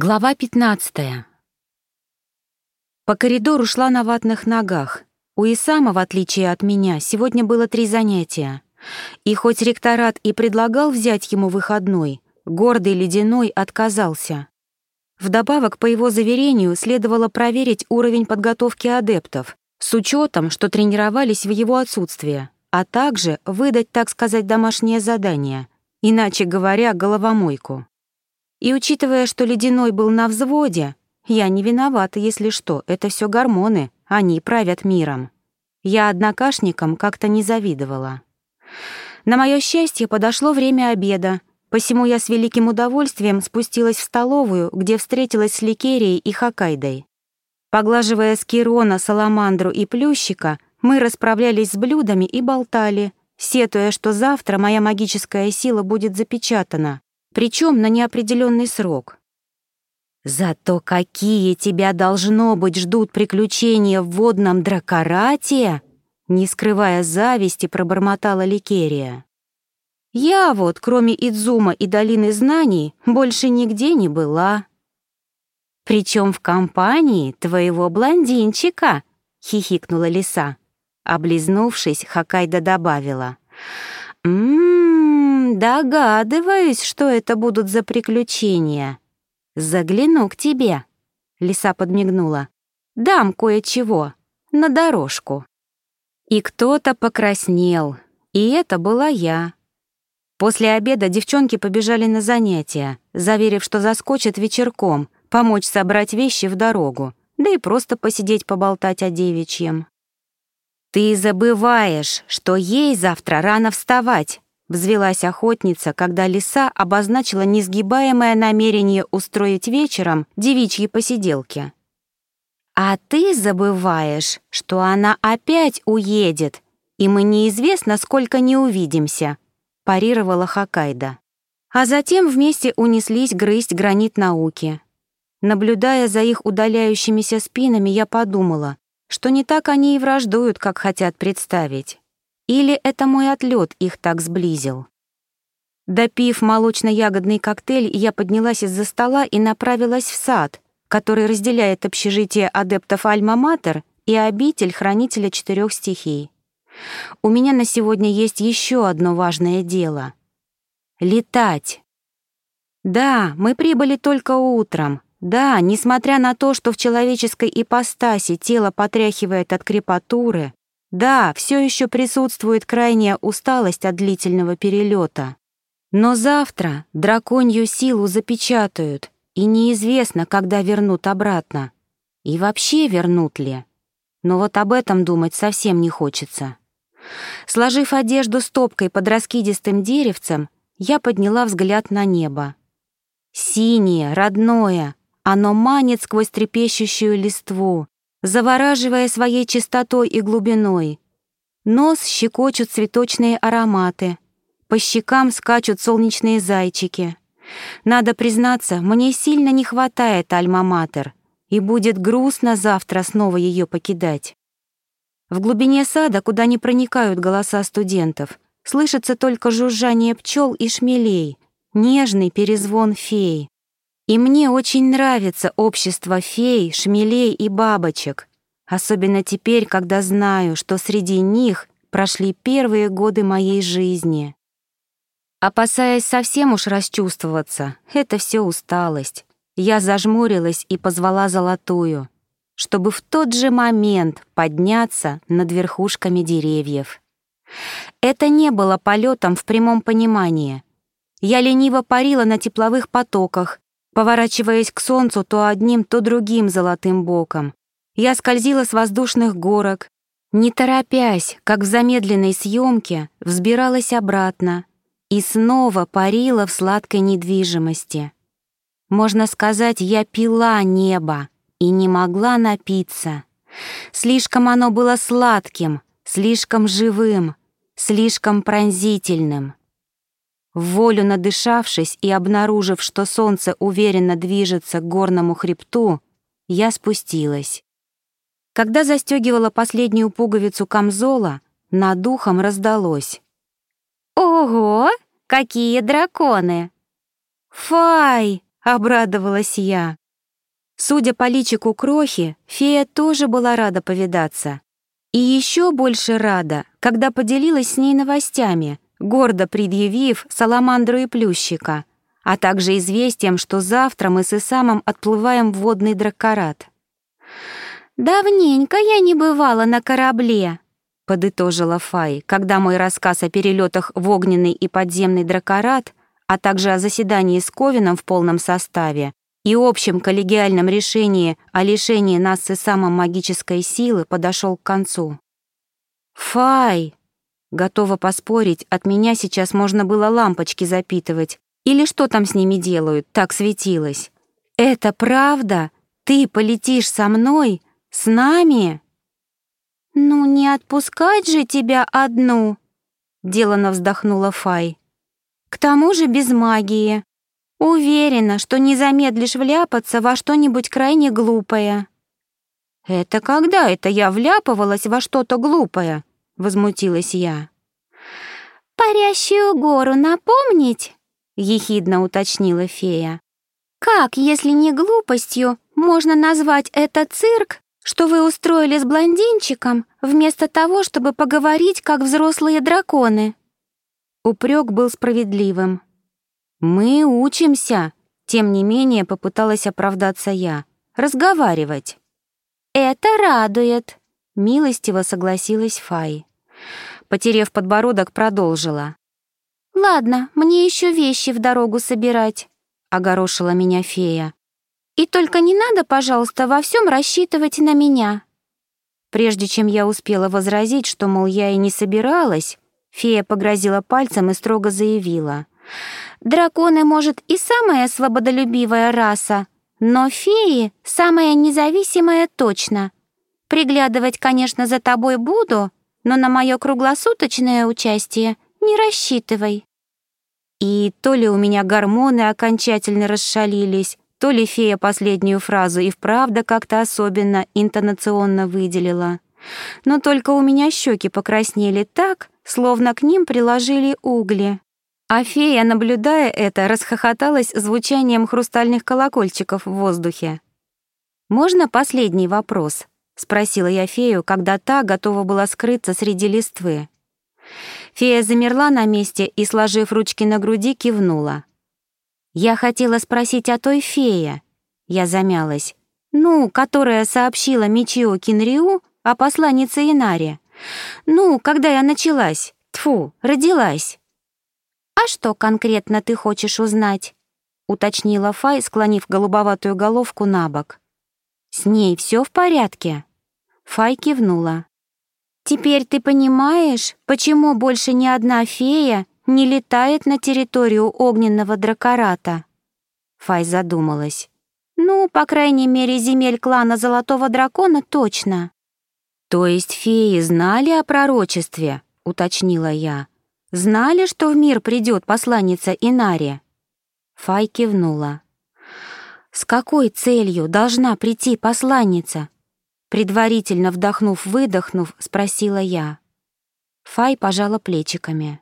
Глава 15. По коридору шла на ватных ногах. У Исама, в отличие от меня, сегодня было три занятия. И хоть ректорат и предлагал взять ему выходной, гордый ледяной отказался. Вдобавок, по его заверению, следовало проверить уровень подготовки адептов, с учетом, что тренировались в его отсутствие, а также выдать, так сказать, домашнее задание, иначе говоря, головомойку. И учитывая, что Ледяной был на взводе, я не виновата, если что, это все гормоны, они правят миром. Я однокашникам как-то не завидовала. На мое счастье подошло время обеда, посему я с великим удовольствием спустилась в столовую, где встретилась с Ликерией и Хоккайдой. Поглаживая скирона, саламандру и плющика, мы расправлялись с блюдами и болтали, сетуя, что завтра моя магическая сила будет запечатана, причем на неопределенный срок. Зато какие тебя должно быть ждут приключения в водном дракорате, не скрывая зависти, пробормотала Ликерия. Я вот, кроме Идзума и Долины Знаний, больше нигде не была. Причем в компании твоего блондинчика, хихикнула лиса. Облизнувшись, Хакайда добавила. «М-м, «Догадываюсь, что это будут за приключения. Загляну к тебе», — лиса подмигнула. «Дам кое-чего, на дорожку». И кто-то покраснел, и это была я. После обеда девчонки побежали на занятия, заверив, что заскочат вечерком, помочь собрать вещи в дорогу, да и просто посидеть поболтать о девичьем. «Ты забываешь, что ей завтра рано вставать», Взвелась охотница, когда лиса обозначила несгибаемое намерение устроить вечером девичьи посиделки. «А ты забываешь, что она опять уедет, и мы неизвестно, сколько не увидимся», — парировала Хоккайдо. А затем вместе унеслись грызть гранит науки. Наблюдая за их удаляющимися спинами, я подумала, что не так они и враждуют, как хотят представить. Или это мой отлет их так сблизил? Допив молочно-ягодный коктейль, я поднялась из-за стола и направилась в сад, который разделяет общежитие адептов Альма-Матер и обитель хранителя четырех стихий. У меня на сегодня есть еще одно важное дело — летать. Да, мы прибыли только утром. Да, несмотря на то, что в человеческой ипостаси тело потряхивает от крепатуры, да, все еще присутствует крайняя усталость от длительного перелета. Но завтра драконью силу запечатают, и неизвестно, когда вернут обратно. И вообще вернут ли. Но вот об этом думать совсем не хочется. Сложив одежду стопкой под раскидистым деревцем, я подняла взгляд на небо. Синее, родное, оно манит сквозь трепещущую листву, завораживая своей чистотой и глубиной. Нос щекочут цветочные ароматы, по щекам скачут солнечные зайчики. Надо признаться, мне сильно не хватает альма-матер, и будет грустно завтра снова ее покидать. В глубине сада, куда не проникают голоса студентов, слышится только жужжание пчел и шмелей, нежный перезвон фей. И мне очень нравится общество фей, шмелей и бабочек, особенно теперь, когда знаю, что среди них прошли первые годы моей жизни. Опасаясь совсем уж расчувствоваться, это все усталость. Я зажмурилась и позвала золотую, чтобы в тот же момент подняться над верхушками деревьев. Это не было полетом в прямом понимании. Я лениво парила на тепловых потоках, поворачиваясь к солнцу то одним, то другим золотым боком. Я скользила с воздушных горок, не торопясь, как в замедленной съемке, взбиралась обратно и снова парила в сладкой недвижимости. Можно сказать, я пила небо и не могла напиться. Слишком оно было сладким, слишком живым, слишком пронзительным. Волю надышавшись и обнаружив, что солнце уверенно движется к горному хребту, я спустилась. Когда застегивала последнюю пуговицу камзола, над духом раздалось. «Ого, какие драконы!» «Фай!» — обрадовалась я. Судя по личику крохи, фея тоже была рада повидаться. И еще больше рада, когда поделилась с ней новостями, гордо предъявив саламандру и плющика, а также известием, что завтра мы с Исамом отплываем в водный драккарат. «Давненько я не бывала на корабле», — подытожила Фай, когда мой рассказ о перелетах в огненный и подземный драккарат, а также о заседании с Ковином в полном составе, и общем коллегиальном решении о лишении нас с самой магической силы подошел к концу. «Фай!» Готова поспорить, от меня сейчас можно было лампочки запитывать. Или что там с ними делают, так светилось. «Это правда? Ты полетишь со мной? С нами?» «Ну, не отпускать же тебя одну!» Делано вздохнула Фай. «К тому же без магии. Уверена, что не замедлишь вляпаться во что-нибудь крайне глупое. Это когда это я вляпывалась во что-то глупое? Возмутилась я. Парящую гору напомнить? ехидно уточнила фея. Как, если не глупостью, можно назвать это цирк, что вы устроили с блондинчиком, вместо того, чтобы поговорить как взрослые драконы? Упрек был справедливым. «Мы учимся», — тем не менее попыталась оправдаться я. «Разговаривать». «Это радует», — милостиво согласилась Фай. Потерев подбородок, продолжила. «Ладно, мне еще вещи в дорогу собирать», — огорошила меня фея. «И только не надо, пожалуйста, во всем рассчитывать на меня». Прежде чем я успела возразить, что, мол, я и не собиралась, фея погрозила пальцем и строго заявила — Драконы, может, и самая свободолюбивая раса, но феи — самая независимая точно. Приглядывать, конечно, за тобой буду, но на мое круглосуточное участие не рассчитывай. И то ли у меня гормоны окончательно расшалились, то ли фея последнюю фразу и вправду как-то особенно интонационно выделила. Но только у меня щеки покраснели так, словно к ним приложили угли. А фея, наблюдая это, расхохоталась звучанием хрустальных колокольчиков в воздухе. «Можно последний вопрос?» — спросила я фею, когда та готова была скрыться среди листвы. Фея замерла на месте и, сложив ручки на груди, кивнула. «Я хотела спросить о той фее». Я замялась. «Ну, которая сообщила Мичио Кинриу о посланнице Инаре. Ну, когда я началась, тфу, родилась». «А что конкретно ты хочешь узнать?» — уточнила Фай, склонив голубоватую головку на бок. «С ней все в порядке?» Фай кивнула. «Теперь ты понимаешь, почему больше ни одна фея не летает на территорию огненного дракората?» Фай задумалась. «Ну, по крайней мере, земель клана Золотого Дракона точно». «То есть феи знали о пророчестве?» — уточнила я. Знали, что в мир придет посланница Инари?» Фай кивнула. «С какой целью должна прийти посланница?» Предварительно вдохнув-выдохнув, спросила я. Фай пожала плечиками.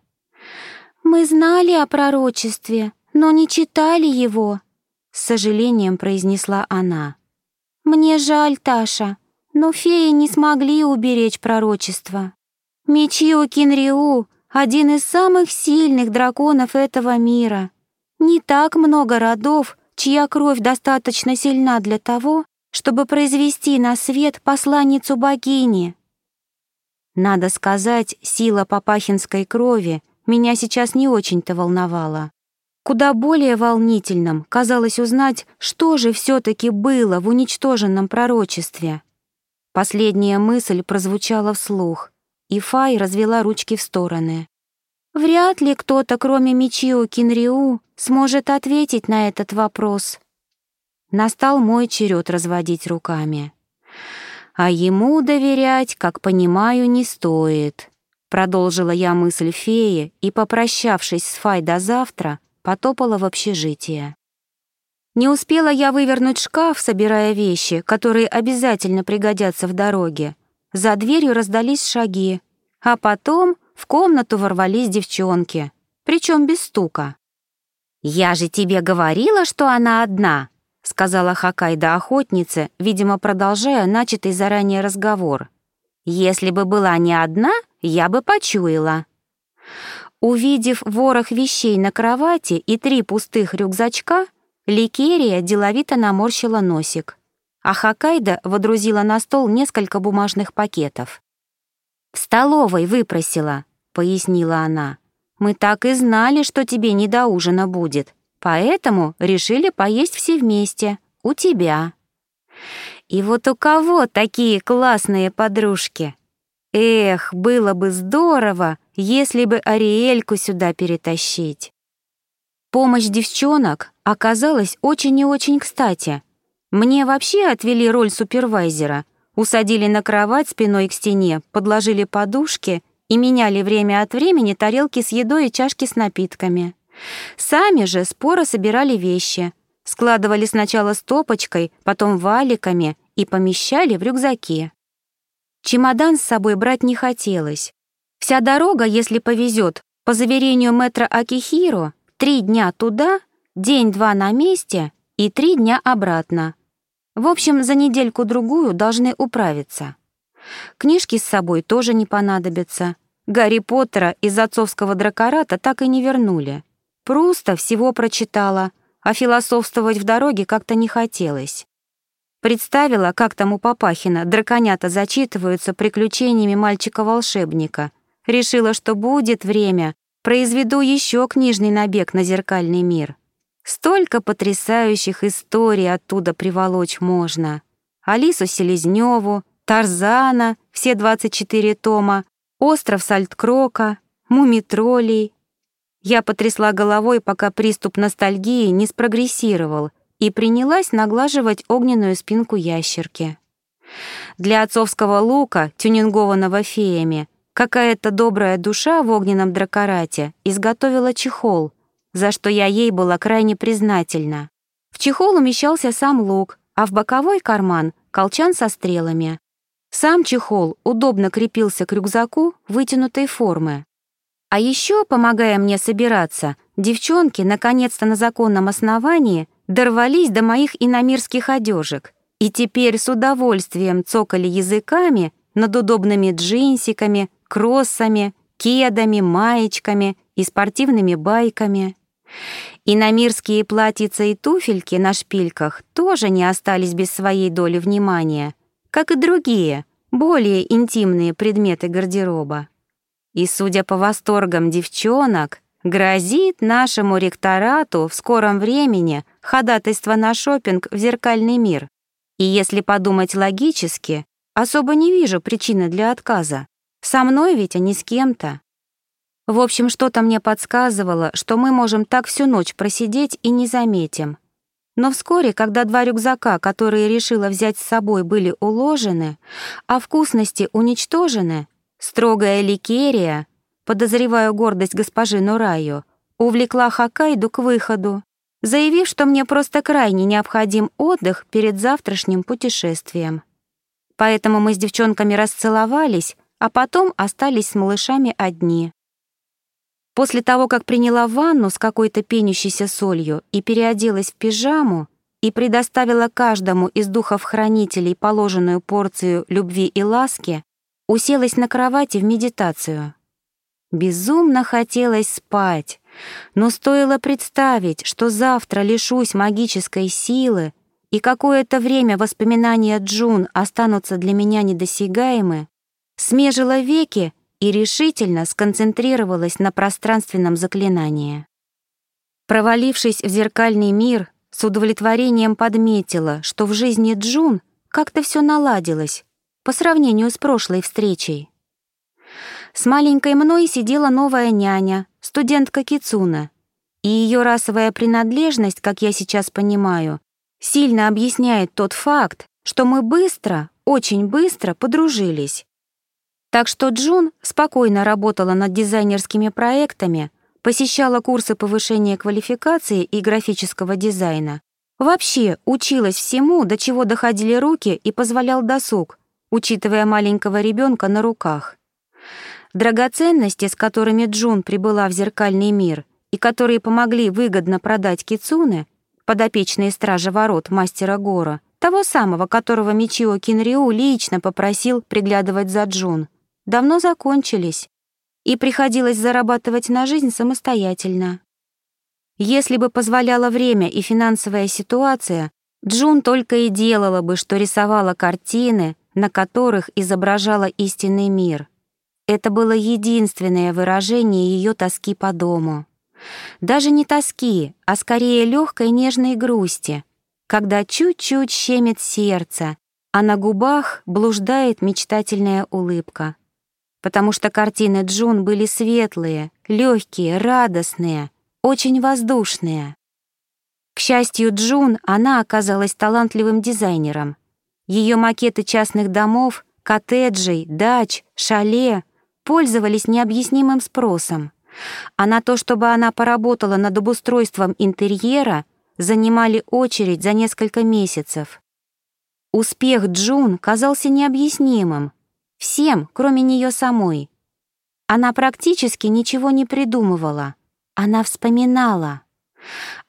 «Мы знали о пророчестве, но не читали его», — с сожалением произнесла она. «Мне жаль, Таша, но феи не смогли уберечь пророчество. Мичио Кинриу один из самых сильных драконов этого мира. Не так много родов, чья кровь достаточно сильна для того, чтобы произвести на свет посланницу богини. Надо сказать, сила папахинской крови меня сейчас не очень-то волновала. Куда более волнительным казалось узнать, что же все-таки было в уничтоженном пророчестве. Последняя мысль прозвучала вслух — и Фай развела ручки в стороны. Вряд ли кто-то, кроме Мичио Кинриу, сможет ответить на этот вопрос. Настал мой черед разводить руками. А ему доверять, как понимаю, не стоит. Продолжила я мысль феи и, попрощавшись с Фай до завтра, потопала в общежитие. Не успела я вывернуть шкаф, собирая вещи, которые обязательно пригодятся в дороге, за дверью раздались шаги, а потом в комнату ворвались девчонки, причем без стука. «Я же тебе говорила, что она одна», — сказала Хакайда охотнице, видимо, продолжая начатый заранее разговор. «Если бы была не одна, я бы почуяла». Увидев ворох вещей на кровати и три пустых рюкзачка, Ликерия деловито наморщила носик, а Хакайда водрузила на стол несколько бумажных пакетов. «В столовой выпросила», — пояснила она. «Мы так и знали, что тебе не до ужина будет, поэтому решили поесть все вместе, у тебя». «И вот у кого такие классные подружки?» Эх, было бы здорово, если бы Ариэльку сюда перетащить. Помощь девчонок оказалась очень и очень кстати. Мне вообще отвели роль супервайзера, усадили на кровать спиной к стене, подложили подушки и меняли время от времени тарелки с едой и чашки с напитками. Сами же споро собирали вещи, складывали сначала стопочкой, потом валиками и помещали в рюкзаки. Чемодан с собой брать не хотелось. Вся дорога, если повезет, по заверению мэтра Акихиро, три дня туда, день-два на месте и три дня обратно. В общем, за недельку-другую должны управиться. Книжки с собой тоже не понадобятся. Гарри Поттера из отцовского дракората так и не вернули. Просто всего прочитала, а философствовать в дороге как-то не хотелось. Представила, как там у Папахина драконята зачитываются приключениями мальчика-волшебника. Решила, что будет время, произведу еще книжный набег на зеркальный мир. Столько потрясающих историй оттуда приволочь можно. Алису Селезневу, Тарзана, все 24 тома, Остров Сальткрока, Мумитролей. Я потрясла головой, пока приступ ностальгии не спрогрессировал, и принялась наглаживать огненную спинку ящерки. Для отцовского лука, тюнингованного феями, какая-то добрая душа в огненном дракорате изготовила чехол, за что я ей была крайне признательна. В чехол умещался сам лук, а в боковой карман — колчан со стрелами. Сам чехол удобно крепился к рюкзаку вытянутой формы. А еще, помогая мне собираться, девчонки наконец-то на законном основании дорвались до моих иномирских одежек и теперь с удовольствием цокали языками над удобными джинсиками, кроссами, кедами, маечками и спортивными байками. Иномирские платьица и туфельки на шпильках тоже не остались без своей доли внимания, как и другие, более интимные предметы гардероба. И, судя по восторгам девчонок, Грозит нашему ректорату в скором времени ходатайство на шопинг в зеркальный мир. И если подумать логически, особо не вижу причины для отказа. Со мной ведь, а не с кем-то. В общем, что-то мне подсказывало, что мы можем так всю ночь просидеть и не заметим. Но вскоре, когда два рюкзака, которые решила взять с собой, были уложены, а вкусности уничтожены, строгая ликерия, подозреваю гордость госпожи Нураю, увлекла Хоккайду к выходу, заявив, что мне просто крайне необходим отдых перед завтрашним путешествием. Поэтому мы с девчонками расцеловались, а потом остались с малышами одни. После того, как приняла ванну с какой-то пенящейся солью и переоделась в пижаму, и предоставила каждому из духов-хранителей положенную порцию любви и ласки, уселась на кровати в медитацию. Безумно хотелось спать, но стоило представить, что завтра лишусь магической силы, и какое-то время воспоминания Джун останутся для меня недосягаемы, смежила веки и решительно сконцентрировалась на пространственном заклинании. Провалившись в зеркальный мир, с удовлетворением подметила, что в жизни Джун как-то все наладилось по сравнению с прошлой встречей. С маленькой мной сидела новая няня, студентка Кицуна. И ее расовая принадлежность, как я сейчас понимаю, сильно объясняет тот факт, что мы быстро, очень быстро подружились. Так что Джун спокойно работала над дизайнерскими проектами, посещала курсы повышения квалификации и графического дизайна. Вообще училась всему, до чего доходили руки и позволял досуг, учитывая маленького ребенка на руках. Драгоценности, с которыми Джун прибыла в зеркальный мир, и которые помогли выгодно продать кицуне, подопечные стражи ворот мастера Гора, того самого, которого Мичио Кинриу лично попросил приглядывать за Джун, давно закончились, и приходилось зарабатывать на жизнь самостоятельно. Если бы позволяло время и финансовая ситуация, Джун только и делала бы, что рисовала картины, на которых изображала истинный мир. Это было единственное выражение ее тоски по дому. Даже не тоски, а скорее легкой нежной грусти, когда чуть-чуть щемит сердце, а на губах блуждает мечтательная улыбка. Потому что картины Джун были светлые, легкие, радостные, очень воздушные. К счастью Джун, она оказалась талантливым дизайнером. Ее макеты частных домов, коттеджей, дач, шале пользовались необъяснимым спросом. А на то, чтобы она поработала над обустройством интерьера, занимали очередь за несколько месяцев. Успех Джун казался необъяснимым. Всем, кроме нее самой. Она практически ничего не придумывала. Она вспоминала.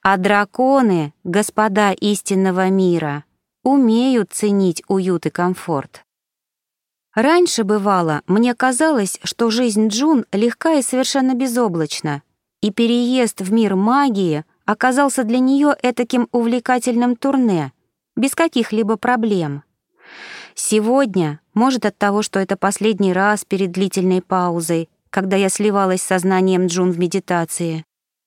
А драконы, господа истинного мира, умеют ценить уют и комфорт. Раньше бывало, мне казалось, что жизнь Джун легка и совершенно безоблачна, и переезд в мир магии оказался для нее этаким увлекательным турне, без каких-либо проблем. Сегодня, может от того, что это последний раз перед длительной паузой, когда я сливалась с сознанием Джун в медитации,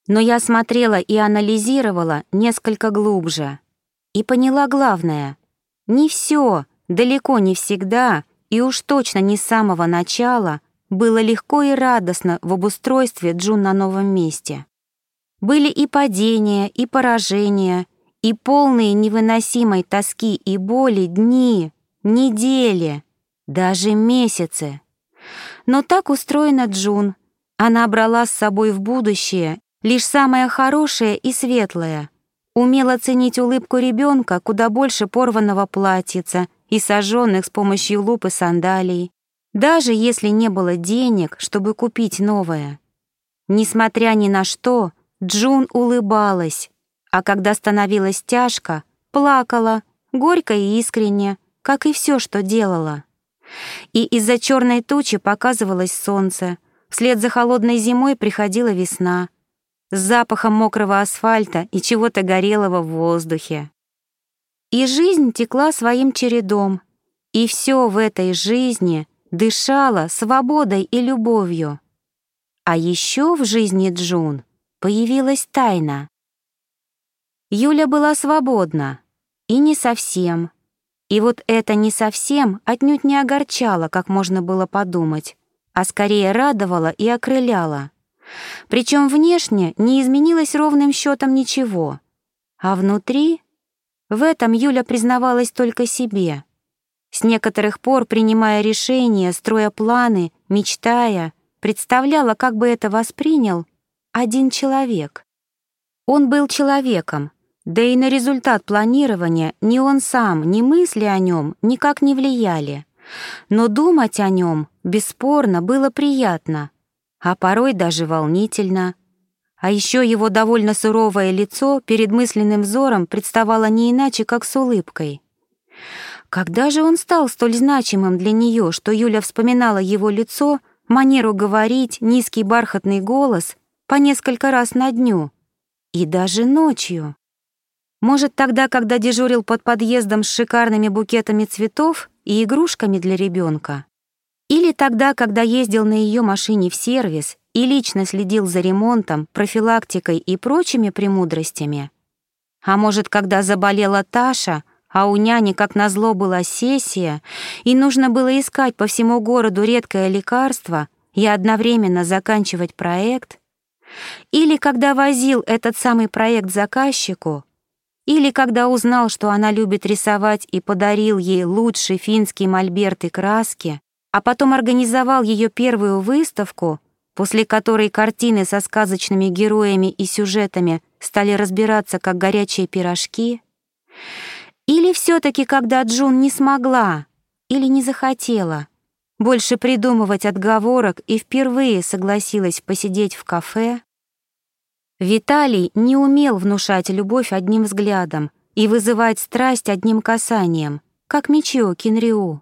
но я смотрела и анализировала несколько глубже и поняла главное. Не все, далеко не всегда, и уж точно не с самого начала было легко и радостно в обустройстве Джун на новом месте. Были и падения, и поражения, и полные невыносимой тоски и боли дни, недели, даже месяцы. Но так устроена Джун. Она брала с собой в будущее лишь самое хорошее и светлое. Умела ценить улыбку ребенка куда больше порванного платьица и сожженных с помощью лупы сандалий, даже если не было денег, чтобы купить новое. Несмотря ни на что, Джун улыбалась, а когда становилось тяжко, плакала, горько и искренне, как и все, что делала. И из-за черной тучи показывалось солнце, вслед за холодной зимой приходила весна — с запахом мокрого асфальта и чего-то горелого в воздухе. И жизнь текла своим чередом, и все в этой жизни дышало свободой и любовью. А еще в жизни Джун появилась тайна. Юля была свободна, и не совсем. И вот это не совсем отнюдь не огорчало, как можно было подумать, а скорее радовало и окрыляло. Причем внешне не изменилось ровным счетом ничего. А внутри... В этом Юля признавалась только себе. С некоторых пор, принимая решения, строя планы, мечтая, представляла, как бы это воспринял один человек. Он был человеком, да и на результат планирования ни он сам, ни мысли о нем никак не влияли. Но думать о нем, бесспорно, было приятно — а порой даже волнительно. А еще его довольно суровое лицо перед мысленным взором представало не иначе, как с улыбкой. Когда же он стал столь значимым для нее, что Юля вспоминала его лицо, манеру говорить, низкий бархатный голос по несколько раз на дню и даже ночью? Может, тогда, когда дежурил под подъездом с шикарными букетами цветов и игрушками для ребенка? Или тогда, когда ездил на ее машине в сервис и лично следил за ремонтом, профилактикой и прочими премудростями. А может, когда заболела Таша, а у няни, как назло, была сессия, и нужно было искать по всему городу редкое лекарство и одновременно заканчивать проект? Или когда возил этот самый проект заказчику? Или когда узнал, что она любит рисовать и подарил ей лучший финский мольберт и краски? А потом организовал ее первую выставку, после которой картины со сказочными героями и сюжетами стали разбираться как горячие пирожки? Или все таки когда Джун не смогла или не захотела больше придумывать отговорок и впервые согласилась посидеть в кафе? Виталий не умел внушать любовь одним взглядом и вызывать страсть одним касанием, как Мичио Кинриу.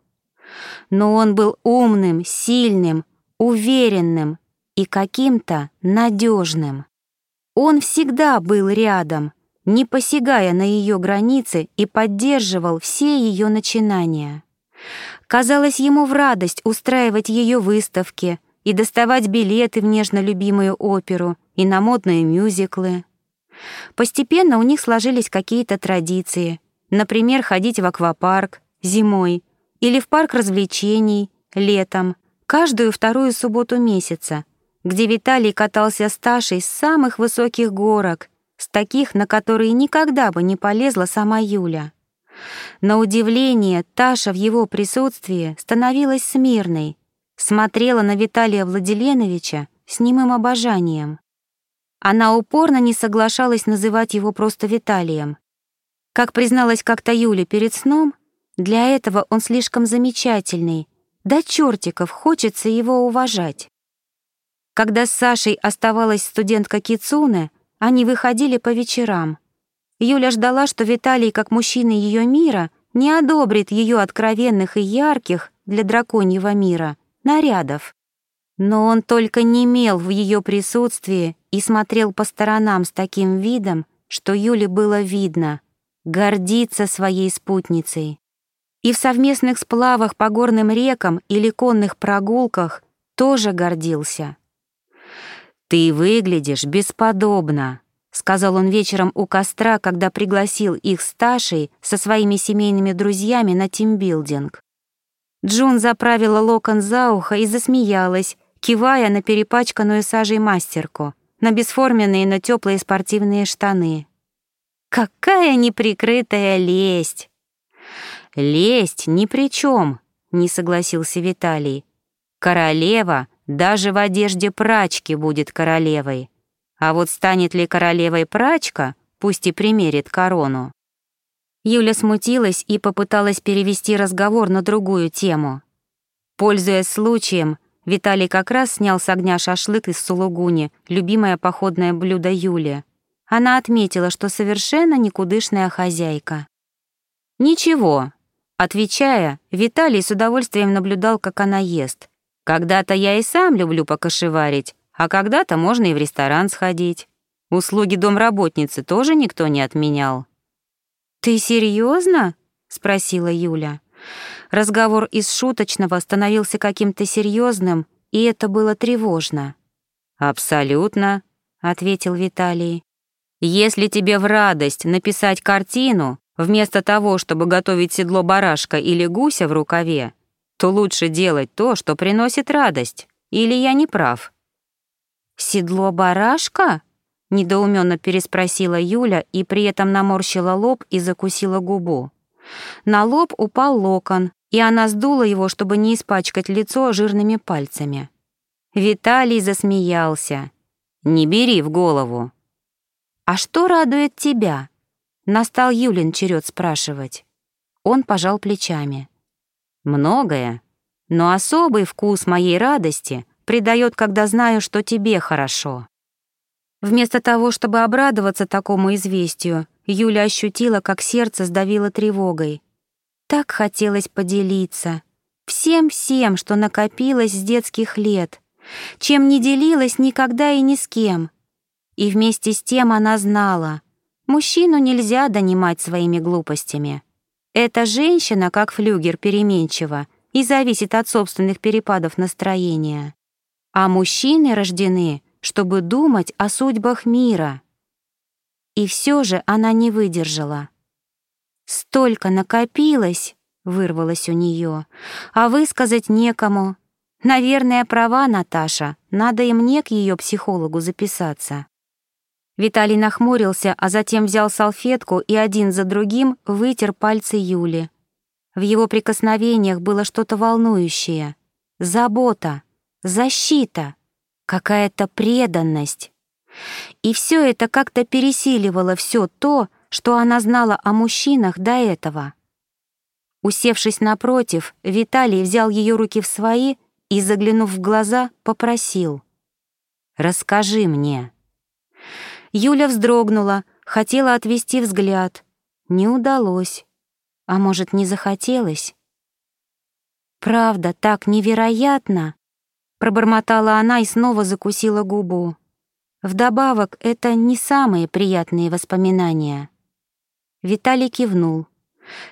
Но он был умным, сильным, уверенным и каким-то надежным. Он всегда был рядом, не посягая на ее границы и поддерживал все ее начинания. Казалось ему в радость устраивать ее выставки и доставать билеты в нежно любимую оперу и на модные мюзиклы. Постепенно у них сложились какие-то традиции, например, ходить в аквапарк зимой или в парк развлечений летом, каждую вторую субботу месяца, где Виталий катался с Ташей с самых высоких горок, с таких, на которые никогда бы не полезла сама Юля. На удивление, Таша в его присутствии становилась смирной, смотрела на Виталия Владиленовича с немым обожанием. Она упорно не соглашалась называть его просто Виталием. Как призналась как-то Юля перед сном, для этого он слишком замечательный, до чертиков хочется его уважать. Когда с Сашей оставалась студентка Кицуне, они выходили по вечерам — Юля ждала, что Виталий, как мужчина ее мира, не одобрит ее откровенных и ярких для драконьего мира нарядов. Но он только не мел в ее присутствии и смотрел по сторонам с таким видом, что Юле было видно, гордится своей спутницей. И в совместных сплавах по горным рекам или конных прогулках тоже гордился. «Ты выглядишь бесподобно», — сказал он вечером у костра, когда пригласил их с Ташей со своими семейными друзьями на тимбилдинг. Джун заправила локон за ухо и засмеялась, кивая на перепачканную сажей мастерку, на бесформенные, но теплые спортивные штаны. «Какая неприкрытая лесть!» «Лесть ни при чем, не согласился Виталий. «Королева даже в одежде прачки будет королевой. А вот станет ли королевой прачка, пусть и примерит корону. Юля смутилась и попыталась перевести разговор на другую тему. Пользуясь случаем, Виталий как раз снял с огня шашлык из сулугуни, любимое походное блюдо Юли. Она отметила, что совершенно никудышная хозяйка. «Ничего», — отвечая, Виталий с удовольствием наблюдал, как она ест. «Когда-то я и сам люблю покошеварить, а когда-то можно и в ресторан сходить. Услуги домработницы тоже никто не отменял. «Ты серьезно? спросила Юля. Разговор из шуточного становился каким-то серьезным, и это было тревожно. «Абсолютно», — ответил Виталий. «Если тебе в радость написать картину, вместо того, чтобы готовить седло барашка или гуся в рукаве, то лучше делать то, что приносит радость. Или я не прав?» «Седло барашка?» — недоуменно переспросила Юля и при этом наморщила лоб и закусила губу. На лоб упал локон, и она сдула его, чтобы не испачкать лицо жирными пальцами. Виталий засмеялся. «Не бери в голову». «А что радует тебя?» Настал Юлин черед спрашивать. Он пожал плечами. «Многое, но особый вкус моей радости придает, когда знаю, что тебе хорошо. Вместо того, чтобы обрадоваться такому известию, Юля ощутила, как сердце сдавило тревогой. Так хотелось поделиться. Всем-всем, что накопилось с детских лет, чем не делилась никогда и ни с кем. И вместе с тем она знала, мужчину нельзя донимать своими глупостями. Эта женщина, как флюгер, переменчива и зависит от собственных перепадов настроения. А мужчины рождены, чтобы думать о судьбах мира. И все же она не выдержала. «Столько накопилось!» — вырвалось у нее, «а высказать некому. Наверное, права Наташа, надо и мне к ее психологу записаться». Виталий нахмурился, а затем взял салфетку и один за другим вытер пальцы Юли. В его прикосновениях было что-то волнующее. Забота защита, какая-то преданность. И все это как-то пересиливало все то, что она знала о мужчинах до этого. Усевшись напротив, Виталий взял ее руки в свои и, заглянув в глаза, попросил. «Расскажи мне». Юля вздрогнула, хотела отвести взгляд. Не удалось. А может, не захотелось? «Правда, так невероятно!» Пробормотала она и снова закусила губу. Вдобавок, это не самые приятные воспоминания. Виталий кивнул.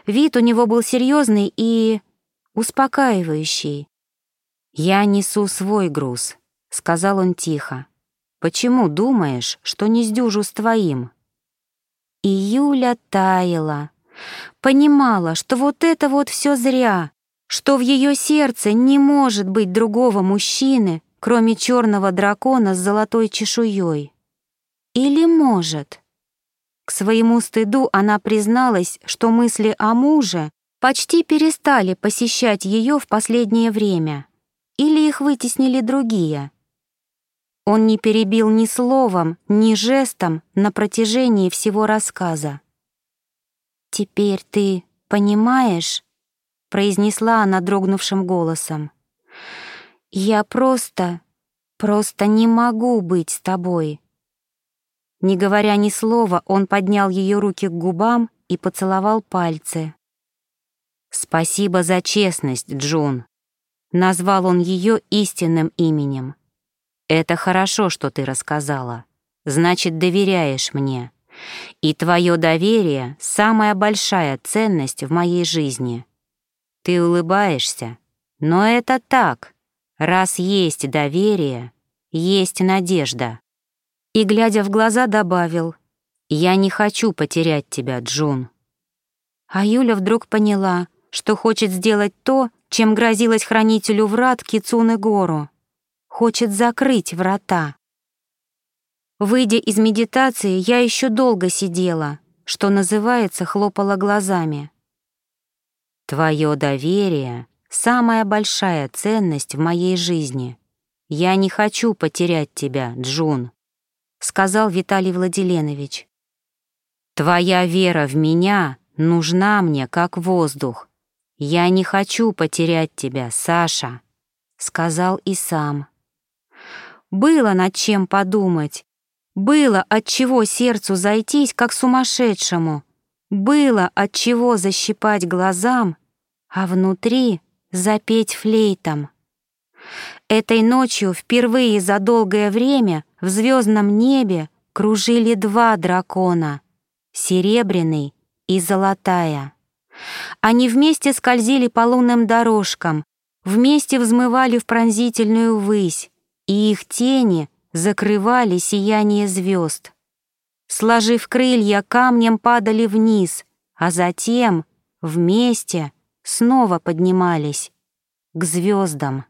Вид у него был серьезный и успокаивающий. «Я несу свой груз», — сказал он тихо. «Почему думаешь, что не сдюжу с твоим?» И Юля таяла, понимала, что вот это вот все зря, что в ее сердце не может быть другого мужчины, кроме черного дракона с золотой чешуей. Или может? К своему стыду она призналась, что мысли о муже почти перестали посещать ее в последнее время. Или их вытеснили другие. Он не перебил ни словом, ни жестом на протяжении всего рассказа. «Теперь ты понимаешь?» — произнесла она дрогнувшим голосом. «Я просто, просто не могу быть с тобой». Не говоря ни слова, он поднял ее руки к губам и поцеловал пальцы. «Спасибо за честность, Джун», — назвал он ее истинным именем. «Это хорошо, что ты рассказала. Значит, доверяешь мне. И твое доверие — самая большая ценность в моей жизни. Ты улыбаешься, но это так. Раз есть доверие, есть надежда. И, глядя в глаза, добавил, «Я не хочу потерять тебя, Джун». А Юля вдруг поняла, что хочет сделать то, чем грозилась хранителю врат Кицуны Гору. Хочет закрыть врата. Выйдя из медитации, я еще долго сидела, что называется, хлопала глазами. Твое доверие — самая большая ценность в моей жизни. Я не хочу потерять тебя, Джун, — сказал Виталий Владиленович. Твоя вера в меня нужна мне, как воздух. Я не хочу потерять тебя, Саша, — сказал и сам. Было над чем подумать. Было от чего сердцу зайтись, как сумасшедшему. Было от чего защипать глазам, а внутри запеть флейтом. Этой ночью впервые за долгое время в звездном небе кружили два дракона — серебряный и золотая. Они вместе скользили по лунным дорожкам, вместе взмывали в пронзительную высь, и их тени закрывали сияние звезд. Сложив крылья, камнем падали вниз, а затем вместе снова поднимались к звездам.